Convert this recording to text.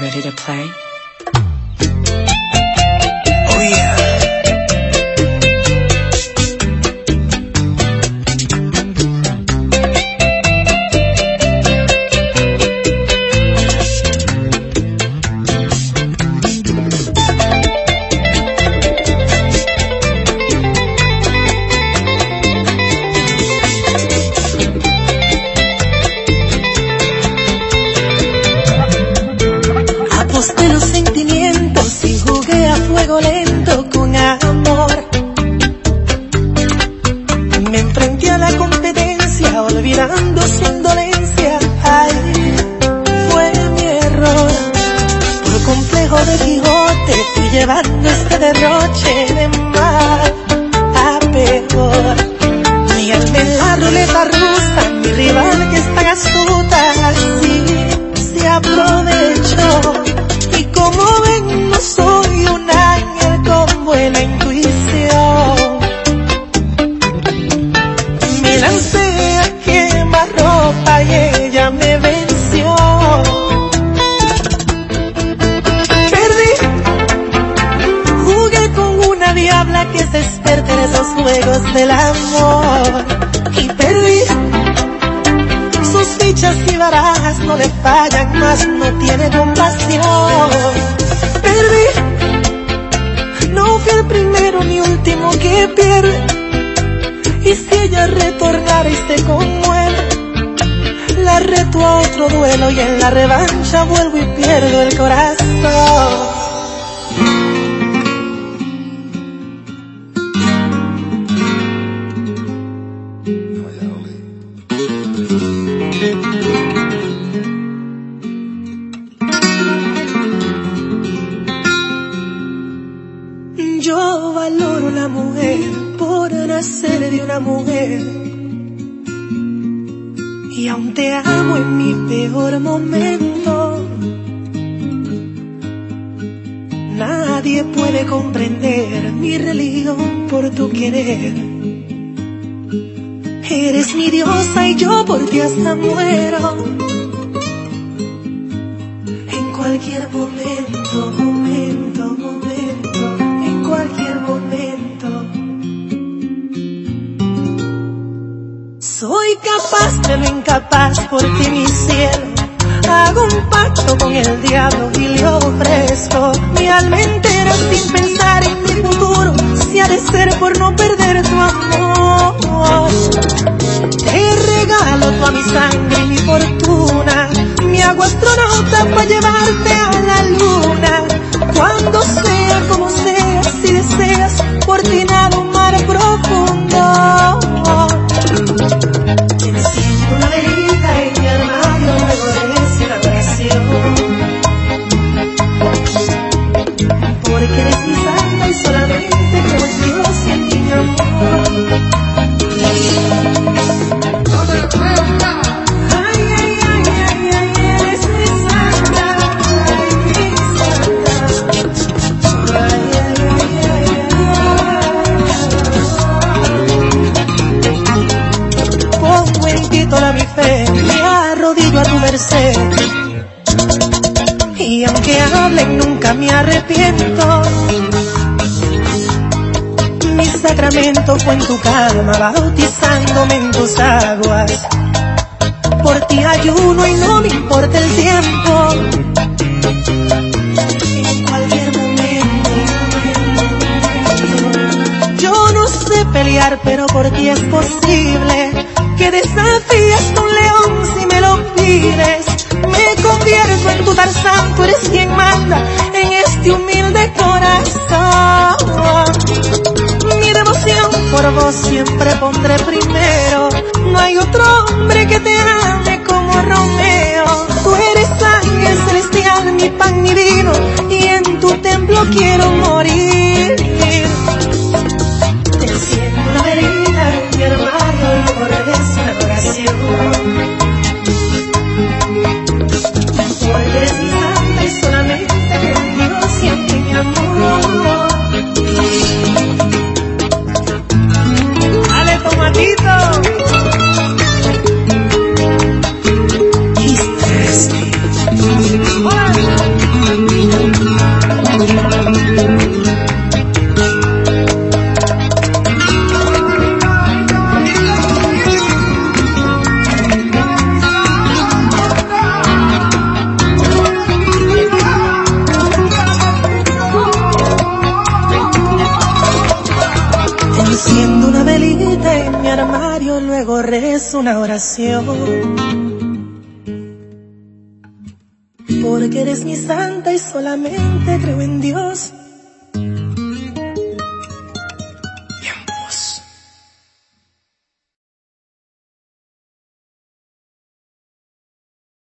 ready to play? Competencia olvidando su indolencia. Ay, fue mi error. Por complejo de Quijote fui llevando este derroche de mal a peor. Mi alma en la ruleta rusa, mi rival que es tan astuta, así se aprovechó. Y como ven, no soy un ángel con buena intuición. Me lancé diabla que se experta en esos juegos del amor. Y perdí, sus fichas y barajas no le fallan más, no tiene compasión. Perdí, no fui el primero ni último que pierde. Y si ella retornara y se conmueve, la reto a otro duelo y en la revancha vuelvo y pierdo el corazón. Valoro la mujer por nacer de una mujer. Y aún te amo en mi peor momento. Nadie puede comprender mi religión por tu querer. Eres mi diosa y yo por ti hasta muero. En cualquier momento, capaz de lo incapaz por ti, mi cielo. Hago un pacto con el diablo y le ofrezco mi alma entera sin pensar en mi futuro. Si ha de ser por no perder tu amor. Te regalo toda mi sangre y mi fortuna. Mi hago astronauta para llevarte a la luna. Cuando Y aunque hablen nunca me arrepiento. Mi sacramento fue en tu calma, bautizándome en tus aguas. Por ti ayuno y no me importa el tiempo. En cualquier momento. Yo no sé pelear, pero por ti es posible que desafíes un león Me convierto en tu Tarzán, tú eres quien manda en este humilde corazón. Mi devoción por vos siempre pondré primero. No hay otro hombre que te ame como Romeo. Tú eres ángel celestial, mi pan, mi vino, y en tu templo quiero Haciendo una velita en mi armario, luego rezo una oración. Porque eres mi santa y solamente creo en Dios